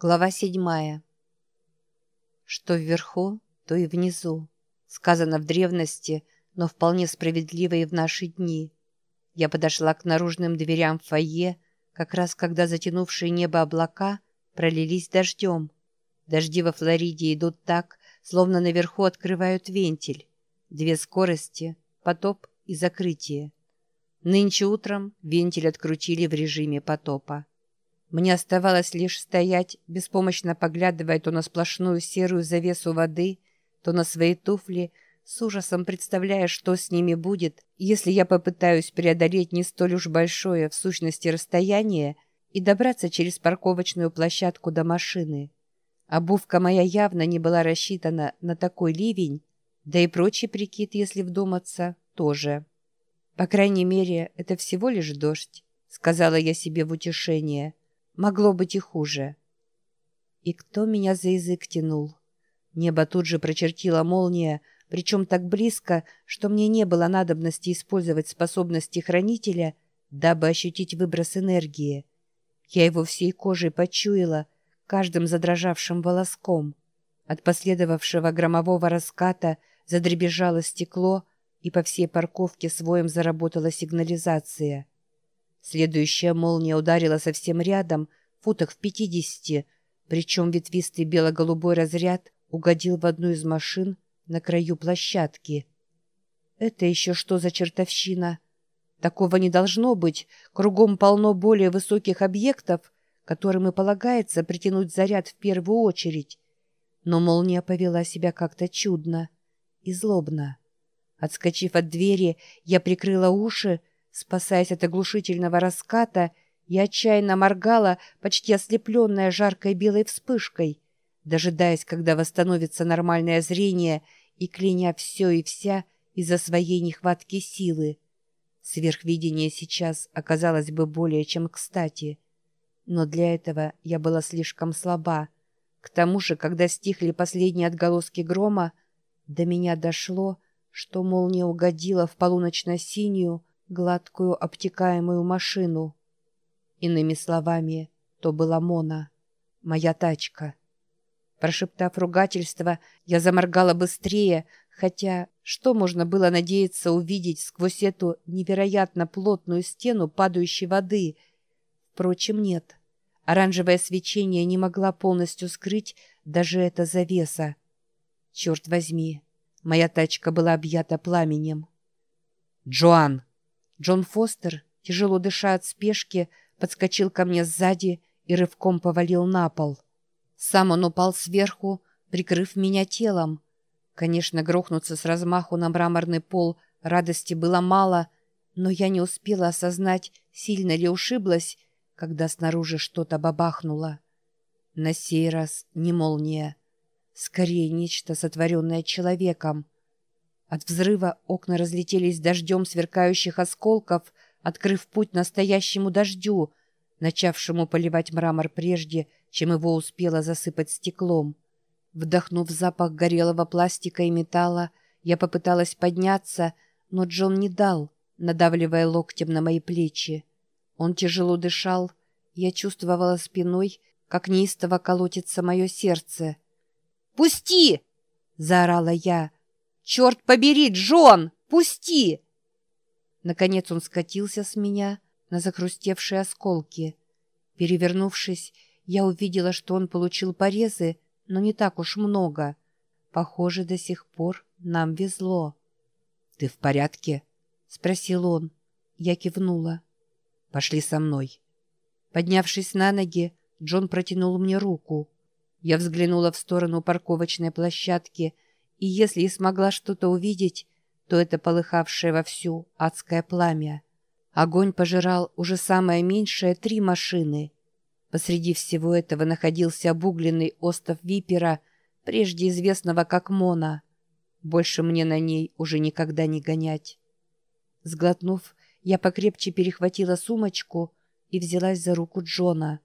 Глава седьмая. Что вверху, то и внизу. Сказано в древности, но вполне справедливо и в наши дни. Я подошла к наружным дверям фойе, как раз когда затянувшие небо облака пролились дождем. Дожди во Флориде идут так, словно наверху открывают вентиль. Две скорости — потоп и закрытие. Нынче утром вентиль открутили в режиме потопа. Мне оставалось лишь стоять, беспомощно поглядывая то на сплошную серую завесу воды, то на свои туфли, с ужасом представляя, что с ними будет, если я попытаюсь преодолеть не столь уж большое в сущности расстояние и добраться через парковочную площадку до машины. Обувка моя явно не была рассчитана на такой ливень, да и прочий прикид, если вдуматься, тоже. По крайней мере, это всего лишь дождь, сказала я себе в утешение. Могло быть и хуже. И кто меня за язык тянул? Небо тут же прочертила молния, причем так близко, что мне не было надобности использовать способности хранителя, дабы ощутить выброс энергии. Я его всей кожей почуяла, каждым задрожавшим волоском. От последовавшего громового раската задребезжало стекло, и по всей парковке своем заработала сигнализация — Следующая молния ударила совсем рядом, футах в пятидесяти, причем ветвистый бело-голубой разряд угодил в одну из машин на краю площадки. Это еще что за чертовщина? Такого не должно быть. Кругом полно более высоких объектов, которым и полагается притянуть заряд в первую очередь. Но молния повела себя как-то чудно и злобно. Отскочив от двери, я прикрыла уши, Спасаясь от оглушительного раската, я отчаянно моргала, почти ослепленная жаркой белой вспышкой, дожидаясь, когда восстановится нормальное зрение и кляня все и вся из-за своей нехватки силы. Сверхвидение сейчас оказалось бы более чем кстати. Но для этого я была слишком слаба. К тому же, когда стихли последние отголоски грома, до меня дошло, что молния угодила в полуночно-синюю, гладкую обтекаемую машину. Иными словами, то была Мона, моя тачка. Прошептав ругательство, я заморгала быстрее, хотя что можно было надеяться увидеть сквозь эту невероятно плотную стену падающей воды? Впрочем, нет. Оранжевое свечение не могла полностью скрыть даже эта завеса. Черт возьми, моя тачка была объята пламенем. «Джоан!» Джон Фостер, тяжело дыша от спешки, подскочил ко мне сзади и рывком повалил на пол. Сам он упал сверху, прикрыв меня телом. Конечно, грохнуться с размаху на мраморный пол радости было мало, но я не успела осознать, сильно ли ушиблась, когда снаружи что-то бабахнуло. На сей раз не молния. Скорее, нечто, сотворенное человеком — от взрыва окна разлетелись дождем сверкающих осколков, открыв путь настоящему дождю, начавшему поливать мрамор прежде, чем его успело засыпать стеклом. Вдохнув запах горелого пластика и металла, я попыталась подняться, но Джон не дал, надавливая локтем на мои плечи. Он тяжело дышал, я чувствовала спиной, как неистово колотится мое сердце. «Пусти!» — заорала я — «Черт побери, Джон! Пусти!» Наконец он скатился с меня на захрустевшие осколки. Перевернувшись, я увидела, что он получил порезы, но не так уж много. Похоже, до сих пор нам везло. «Ты в порядке?» — спросил он. Я кивнула. «Пошли со мной». Поднявшись на ноги, Джон протянул мне руку. Я взглянула в сторону парковочной площадки — и если и смогла что-то увидеть, то это полыхавшее вовсю адское пламя. Огонь пожирал уже самое меньшее три машины. Посреди всего этого находился обугленный остов Випера, прежде известного как Мона. Больше мне на ней уже никогда не гонять. Сглотнув, я покрепче перехватила сумочку и взялась за руку Джона.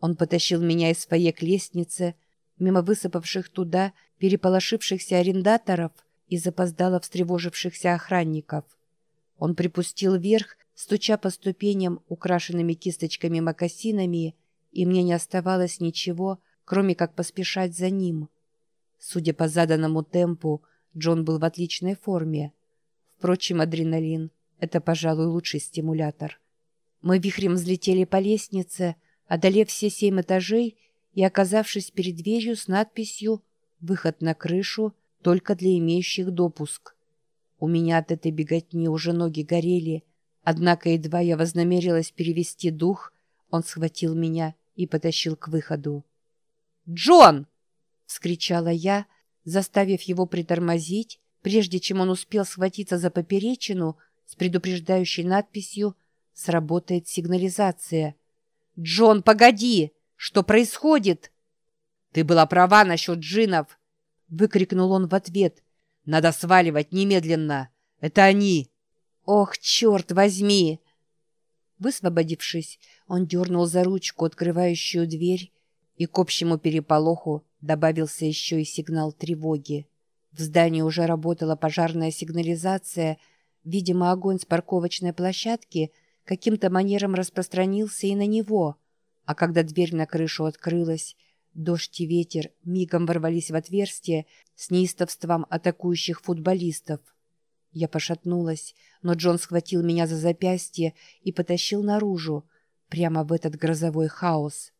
Он потащил меня из фойе к лестнице, мимо высыпавших туда переполошившихся арендаторов и запоздало встревожившихся охранников. Он припустил вверх, стуча по ступеням, украшенными кисточками мокасинами, и мне не оставалось ничего, кроме как поспешать за ним. Судя по заданному темпу, Джон был в отличной форме. Впрочем, адреналин — это, пожалуй, лучший стимулятор. Мы вихрем взлетели по лестнице, одолев все семь этажей и оказавшись перед дверью с надписью «Выход на крышу только для имеющих допуск». У меня от этой беготни уже ноги горели, однако едва я вознамерилась перевести дух, он схватил меня и потащил к выходу. «Джон!» — вскричала я, заставив его притормозить, прежде чем он успел схватиться за поперечину с предупреждающей надписью «Сработает сигнализация». «Джон, погоди! Что происходит?» «Ты была права насчет джинов!» — выкрикнул он в ответ — надо сваливать немедленно. Это они. Ох, черт возьми! Высвободившись, он дернул за ручку, открывающую дверь, и к общему переполоху добавился еще и сигнал тревоги. В здании уже работала пожарная сигнализация. Видимо, огонь с парковочной площадки каким-то манером распространился и на него. А когда дверь на крышу открылась, Дождь и ветер мигом ворвались в отверстие с неистовством атакующих футболистов. Я пошатнулась, но Джон схватил меня за запястье и потащил наружу, прямо в этот грозовой хаос.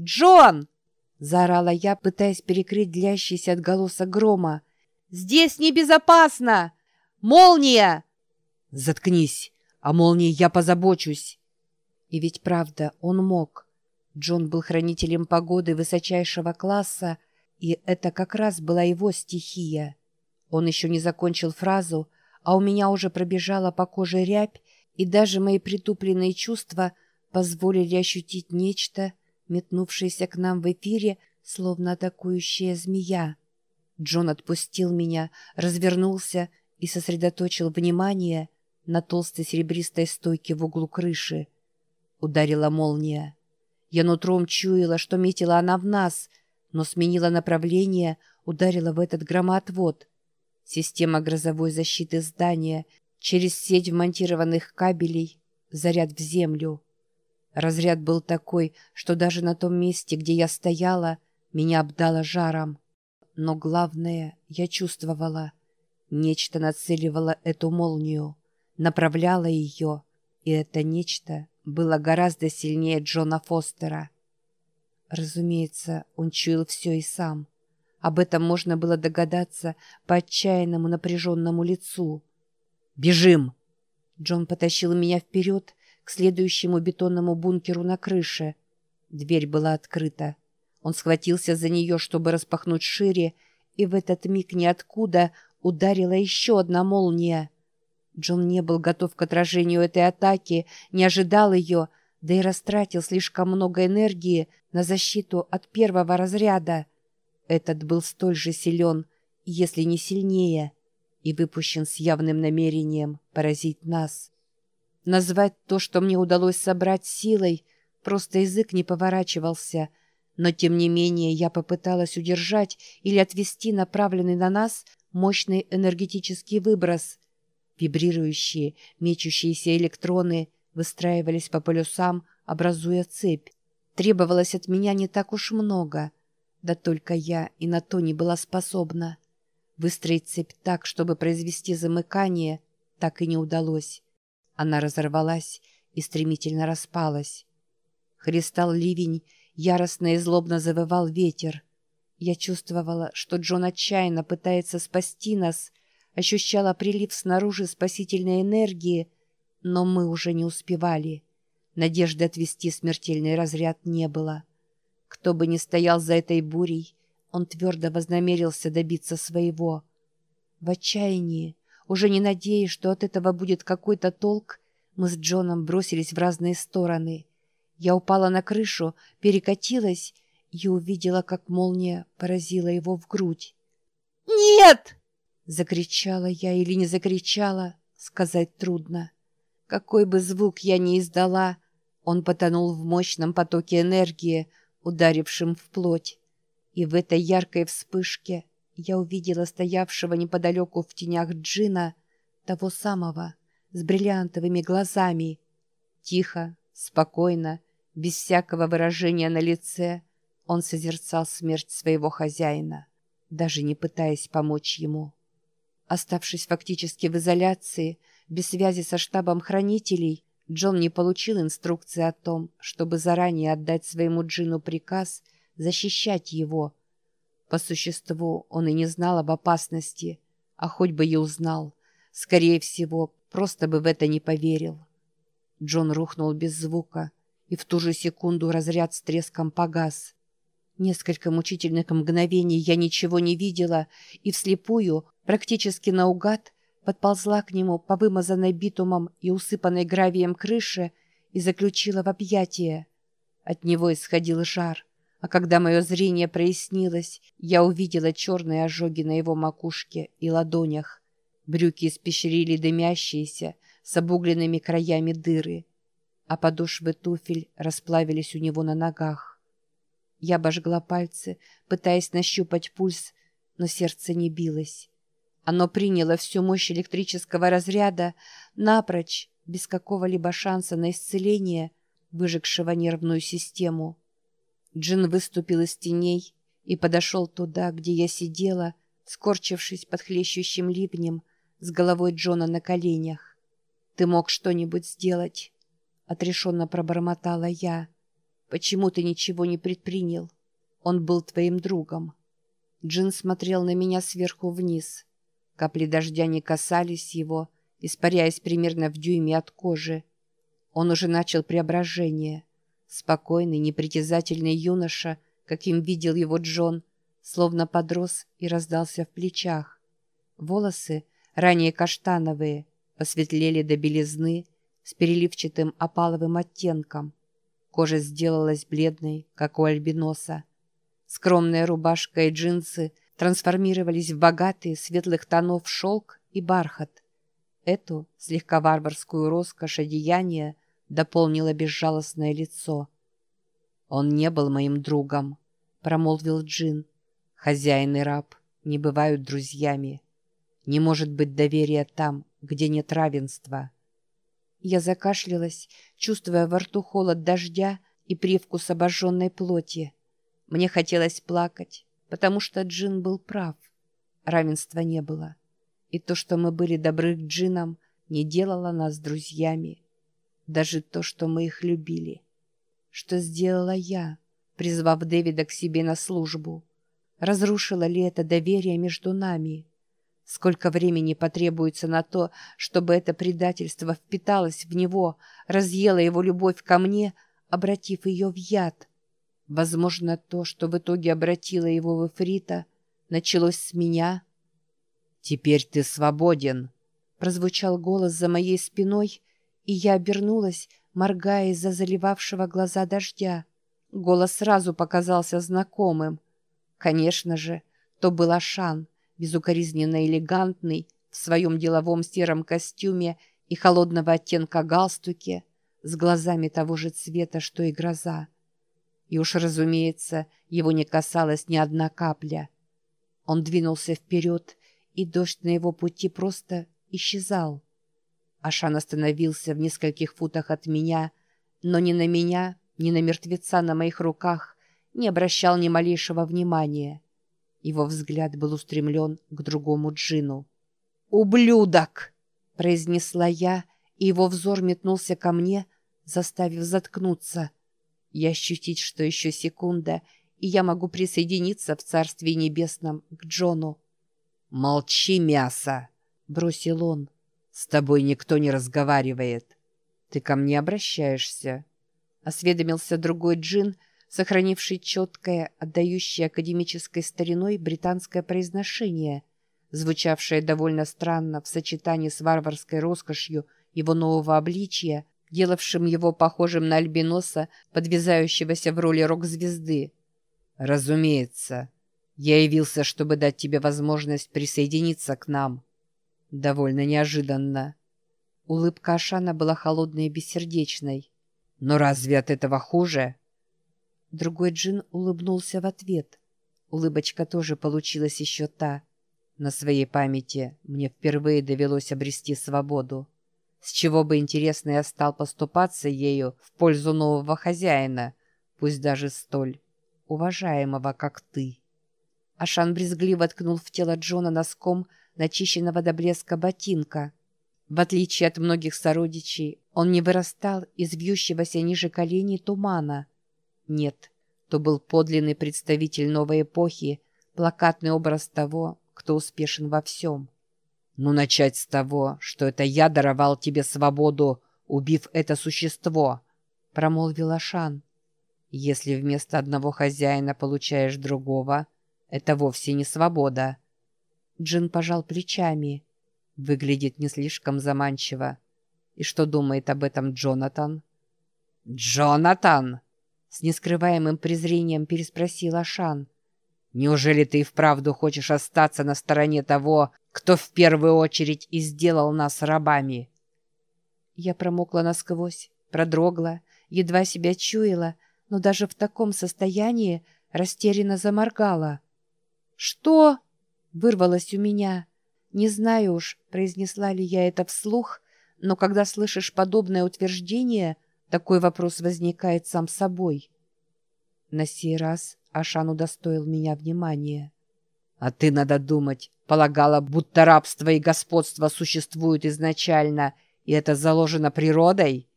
«Джон!» — заорала я, пытаясь перекрыть длящийся отголосок грома. «Здесь небезопасно! Молния!» «Заткнись! О молнии я позабочусь!» И ведь правда, он мог. Джон был хранителем погоды высочайшего класса, и это как раз была его стихия. Он еще не закончил фразу, а у меня уже пробежала по коже рябь, и даже мои притупленные чувства позволили ощутить нечто, метнувшееся к нам в эфире, словно атакующая змея. Джон отпустил меня, развернулся и сосредоточил внимание на толстой серебристой стойке в углу крыши. Ударила молния. Я нутром чуяла, что метила она в нас, но сменила направление, ударила в этот громоотвод. Система грозовой защиты здания, через сеть вмонтированных кабелей, заряд в землю. Разряд был такой, что даже на том месте, где я стояла, меня обдало жаром. Но главное, я чувствовала. Нечто нацеливало эту молнию, направляло ее, и это нечто было гораздо сильнее Джона Фостера. Разумеется, он чуял все и сам. Об этом можно было догадаться по отчаянному напряженному лицу. «Бежим!» Джон потащил меня вперед к следующему бетонному бункеру на крыше. Дверь была открыта. Он схватился за нее, чтобы распахнуть шире, и в этот миг ниоткуда ударила еще одна молния. Джон не был готов к отражению этой атаки, не ожидал ее, да и растратил слишком много энергии на защиту от первого разряда. Этот был столь же силен, если не сильнее, и выпущен с явным намерением поразить нас. Назвать то, что мне удалось собрать силой, просто язык не поворачивался, но тем не менее я попыталась удержать или отвести направленный на нас мощный энергетический выброс — Вибрирующие, мечущиеся электроны выстраивались по полюсам, образуя цепь. Требовалось от меня не так уж много, да только я и на то не была способна. Выстроить цепь так, чтобы произвести замыкание, так и не удалось. Она разорвалась и стремительно распалась. Христал ливень, яростно и злобно завывал ветер. Я чувствовала, что Джон отчаянно пытается спасти нас — ощущала прилив снаружи спасительной энергии, но мы уже не успевали. Надежды отвести смертельный разряд не было. Кто бы ни стоял за этой бурей, он твердо вознамерился добиться своего. В отчаянии, уже не надеясь, что от этого будет какой-то толк, мы с Джоном бросились в разные стороны. Я упала на крышу, перекатилась и увидела, как молния поразила его в грудь. «Нет!» Закричала я или не закричала, сказать трудно. Какой бы звук я ни издала, он потонул в мощном потоке энергии, ударившем в плоть. И в этой яркой вспышке я увидела стоявшего неподалеку в тенях Джина, того самого, с бриллиантовыми глазами. Тихо, спокойно, Без всякого выражения на лице он созерцал смерть своего хозяина, даже не пытаясь помочь ему. Оставшись фактически в изоляции, без связи со штабом хранителей, Джон не получил инструкции о том, чтобы заранее отдать своему Джину приказ защищать его. По существу он и не знал об опасности, а хоть бы и узнал, скорее всего, просто бы в это не поверил. Джон рухнул без звука, и в ту же секунду разряд с треском погас. Несколько мучительных мгновений я ничего не видела и вслепую, практически наугад, подползла к нему по вымазанной битумом и усыпанной гравием крыше и заключила в объятия. От него исходил жар, а когда мое зрение прояснилось, я увидела черные ожоги на его макушке и ладонях. Брюки испещрили дымящиеся, с обугленными краями дыры, а подошвы туфель расплавились у него на ногах. Я обожгла пальцы, пытаясь нащупать пульс, но сердце не билось. Оно приняло всю мощь электрического разряда, напрочь, без какого-либо шанса на исцеление, выжегшего нервную систему. Джин выступил из теней и подошел туда, где я сидела, скорчившись под хлещущим ливнем, с головой Джона на коленях. «Ты мог что-нибудь сделать?» — отрешенно пробормотала я. «Почему ты ничего не предпринял? Он был твоим другом». Джин смотрел на меня сверху вниз. Капли дождя не касались его, испаряясь примерно в дюйме от кожи. Он уже начал преображение. Спокойный, непритязательный юноша, каким видел его Джон, словно подрос и раздался в плечах. Волосы, ранее каштановые, посветлели до белизны с переливчатым опаловым оттенком. Кожа сделалась бледной, как у альбиноса. Скромная рубашка и джинсы трансформировались в богатые светлых тонов шелк и бархат. Эту слегка варварскую роскошь одеяния дополнило безжалостное лицо. «Он не был моим другом», — промолвил Джин. «Хозяин и раб не бывают друзьями. Не может быть доверия там, где нет равенства. Я закашлялась, чувствуя во рту холод дождя и привкус обожженной плоти. Мне хотелось плакать, потому что Джин был прав. Равенства не было. И то, что мы были добры к Джинам, не делало нас друзьями. Даже то, что мы их любили. Что сделала я, призвав Дэвида к себе на службу? Разрушило ли это доверие между нами?» Сколько времени потребуется на то, чтобы это предательство впиталось в него, разъело его любовь ко мне, обратив ее в яд? Возможно, то, что в итоге обратило его в эфрита, началось с меня. «Теперь ты свободен!» Прозвучал голос за моей спиной, и я обернулась, моргая из-за заливавшего глаза дождя. Голос сразу показался знакомым. Конечно же, то был Ашан безукоризненно элегантный, в своем деловом сером костюме и холодного оттенка галстуке, с глазами того же цвета, что и гроза. И уж, разумеется, его не касалась ни одна капля. Он двинулся вперед, и дождь на его пути просто исчезал. Ашан остановился в нескольких футах от меня, но ни на меня, ни на мертвеца на моих руках не обращал ни малейшего внимания. Его взгляд был устремлен к другому джину. «Ублюдок!» — произнесла я, и его взор метнулся ко мне, заставив заткнуться. И ощутить, что еще секунда, и я могу присоединиться в Царстве Небесном к Джону. «Молчи, мясо!» — бросил он. «С тобой никто не разговаривает. Ты ко мне обращаешься?» Осведомился другой джин — сохранивший четкое, отдающее академической стариной британское произношение, звучавшее довольно странно в сочетании с варварской роскошью его нового обличия, делавшим его похожим на альбиноса, подвязающегося в роли рок-звезды. «Разумеется. Я явился, чтобы дать тебе возможность присоединиться к нам». Довольно неожиданно. Улыбка Ашана была холодной и бессердечной. «Но разве от этого хуже?» Другой джин улыбнулся в ответ. Улыбочка тоже получилась еще та. На своей памяти мне впервые довелось обрести свободу. С чего бы, интересно, я стал поступаться ею в пользу нового хозяина, пусть даже столь уважаемого, как ты. Ашан брезгливо ткнул в тело Джона носком начищенного до блеска ботинка. В отличие от многих сородичей, он не вырастал из вьющегося ниже коленей тумана. Нет, то был подлинный представитель новой эпохи, плакатный образ того, кто успешен во всем. «Ну, начать с того, что это я даровал тебе свободу, убив это существо», — промолвил Ашан. «Если вместо одного хозяина получаешь другого, это вовсе не свобода». Джин пожал плечами. Выглядит не слишком заманчиво. И что думает об этом Джонатан? «Джонатан!» С нескрываемым презрением переспросил Ашан. «Неужели ты и вправду хочешь остаться на стороне того, кто в первую очередь и сделал нас рабами?» Я промокла насквозь, продрогла, едва себя чуяла, но даже в таком состоянии растерянно заморгала. «Что?» — вырвалось у меня. Не знаю уж, произнесла ли я это вслух, но когда слышишь подобное утверждение, такой вопрос возникает сам собой. На сей раз Ашан удостоил меня внимания. «А ты, надо думать, полагала, будто рабство и господство существуют изначально, и это заложено природой?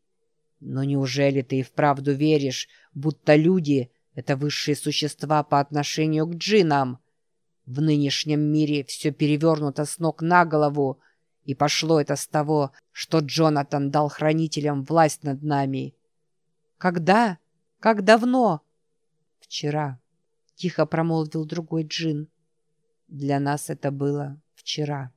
Но неужели ты и вправду веришь, будто люди — это высшие существа по отношению к джинам?» В нынешнем мире все перевернуто с ног на голову, и пошло это с того, что Джонатан дал хранителям власть над нами. «Когда? Как давно?» «Вчера», — тихо промолвил другой джин. «Для нас это было вчера».